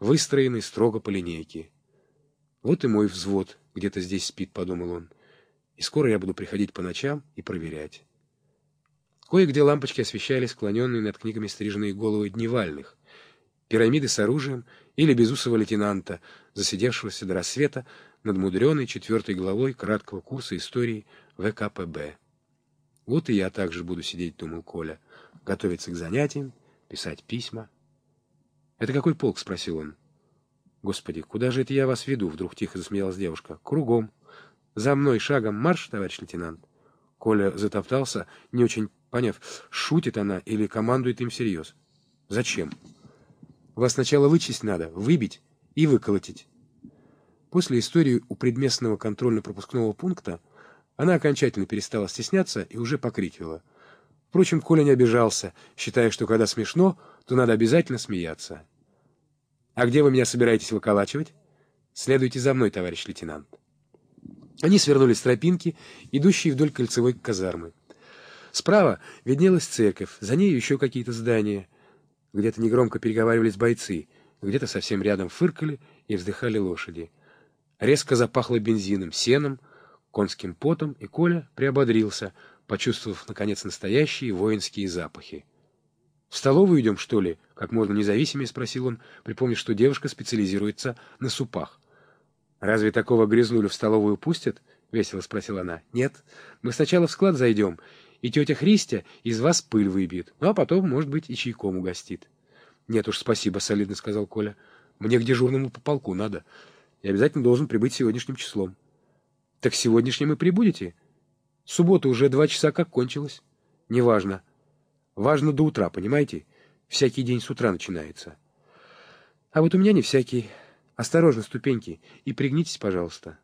выстроенный строго по линейке. «Вот и мой взвод где-то здесь спит», — подумал он. «И скоро я буду приходить по ночам и проверять». Кое-где лампочки освещали склоненные над книгами стриженные головы дневальных, пирамиды с оружием или безусого лейтенанта, засидевшегося до рассвета над мудреной четвертой главой краткого курса истории ВКПБ. «Вот и я также буду сидеть», — думал Коля, — «готовиться к занятиям, писать письма». «Это какой полк?» — спросил он. «Господи, куда же это я вас веду?» — вдруг тихо засмеялась девушка. «Кругом. За мной шагом марш, товарищ лейтенант». Коля затоптался, не очень поняв, шутит она или командует им всерьез. «Зачем?» «Вас сначала вычесть надо, выбить и выколотить». После истории у предместного контрольно-пропускного пункта она окончательно перестала стесняться и уже покрикивала. Впрочем, Коля не обижался, считая, что когда смешно, то надо обязательно смеяться. «А где вы меня собираетесь выколачивать?» «Следуйте за мной, товарищ лейтенант». Они свернули с тропинки, идущей вдоль кольцевой казармы. Справа виднелась церковь, за ней еще какие-то здания. Где-то негромко переговаривались бойцы, где-то совсем рядом фыркали и вздыхали лошади. Резко запахло бензином, сеном, конским потом, и Коля приободрился, почувствовав, наконец, настоящие воинские запахи. — В столовую идем, что ли? — как можно независимее спросил он, припомнив, что девушка специализируется на супах. — Разве такого грязнулю в столовую пустят? — весело спросила она. — Нет, мы сначала в склад зайдем, и тетя Христя из вас пыль выбьет, ну а потом, может быть, и чайком угостит. — Нет уж, спасибо, — солидно сказал Коля. — Мне к дежурному по полку надо. Я обязательно должен прибыть сегодняшним числом. — Так сегодняшним и прибудете? Суббота уже два часа как кончилась. — Неважно. Важно до утра, понимаете? Всякий день с утра начинается. А вот у меня не всякий. Осторожно, ступеньки, и пригнитесь, пожалуйста.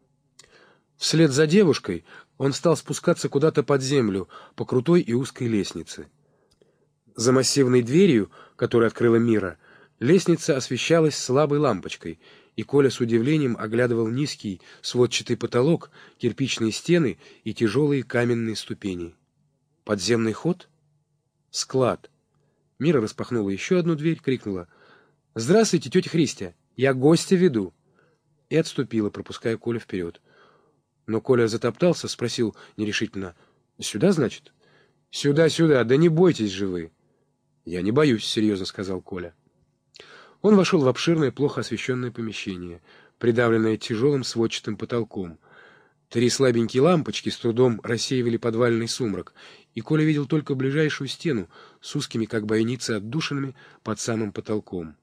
Вслед за девушкой он стал спускаться куда-то под землю по крутой и узкой лестнице. За массивной дверью, которую открыла Мира, лестница освещалась слабой лампочкой, и Коля с удивлением оглядывал низкий сводчатый потолок, кирпичные стены и тяжелые каменные ступени. Подземный ход? Склад. Мира распахнула еще одну дверь, крикнула «Здравствуйте, тетя Христя! Я гостя веду!» и отступила, пропуская Коля вперед. Но Коля затоптался, спросил нерешительно «Сюда, значит?» «Сюда, сюда, да не бойтесь же вы!» «Я не боюсь», — серьезно сказал Коля. Он вошел в обширное, плохо освещенное помещение, придавленное тяжелым сводчатым потолком. Три слабенькие лампочки с трудом рассеивали подвальный сумрак, и Коля видел только ближайшую стену с узкими, как бойницы, отдушинами под самым потолком.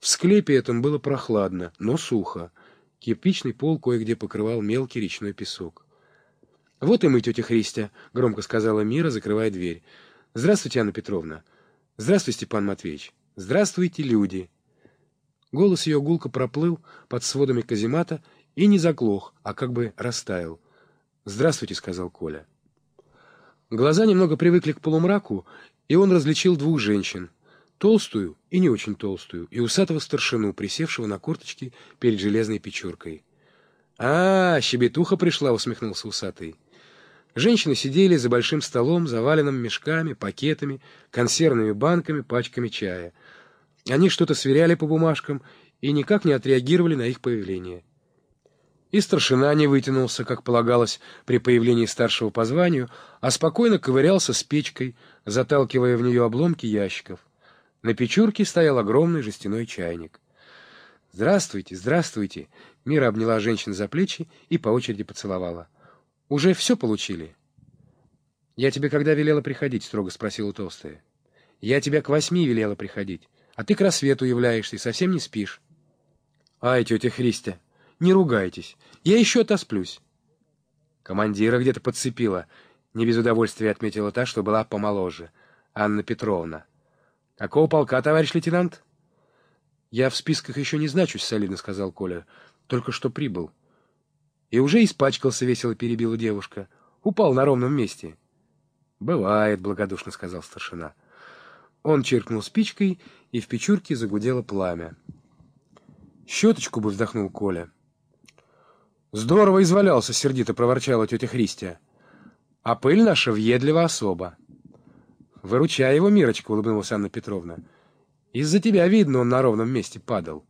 В склепе этом было прохладно, но сухо. Кирпичный пол кое-где покрывал мелкий речной песок. — Вот и мы, тетя Христя, — громко сказала Мира, закрывая дверь. — Здравствуйте, Анна Петровна. — Здравствуй, Степан Матвеевич. — Здравствуйте, люди. Голос ее гулко проплыл под сводами каземата и не заглох, а как бы растаял. «Здравствуйте», — сказал Коля. Глаза немного привыкли к полумраку, и он различил двух женщин — толстую и не очень толстую, и усатого старшину, присевшего на корточки перед железной печуркой. «А, щебетуха пришла», — усмехнулся усатый. Женщины сидели за большим столом, заваленным мешками, пакетами, консервными банками, пачками чая — они что-то сверяли по бумажкам и никак не отреагировали на их появление. И старшина не вытянулся, как полагалось при появлении старшего по званию, а спокойно ковырялся с печкой, заталкивая в нее обломки ящиков. На печурке стоял огромный жестяной чайник. «Здравствуйте, здравствуйте!» Мира обняла женщин за плечи и по очереди поцеловала. «Уже все получили?» «Я тебе когда велела приходить?» — строго спросила толстая. «Я тебя к восьми велела приходить. А ты к рассвету являешься и совсем не спишь. Ай, тетя Христя, не ругайтесь, я еще отосплюсь. Командира где-то подцепила, не без удовольствия отметила та, что была помоложе, Анна Петровна. Какого полка, товарищ лейтенант? Я в списках еще не значусь, солидно сказал Коля, только что прибыл. И уже испачкался, весело перебила девушка. Упал на ровном месте. Бывает, благодушно сказал старшина. Он чиркнул спичкой, и в печурке загудело пламя. «Щеточку бы вздохнул Коля». «Здорово извалялся», — сердито проворчала тетя Христия. «А пыль наша въедлива особо». «Выручай его, Мирочка», — улыбнулась Анна Петровна. «Из-за тебя видно, он на ровном месте падал».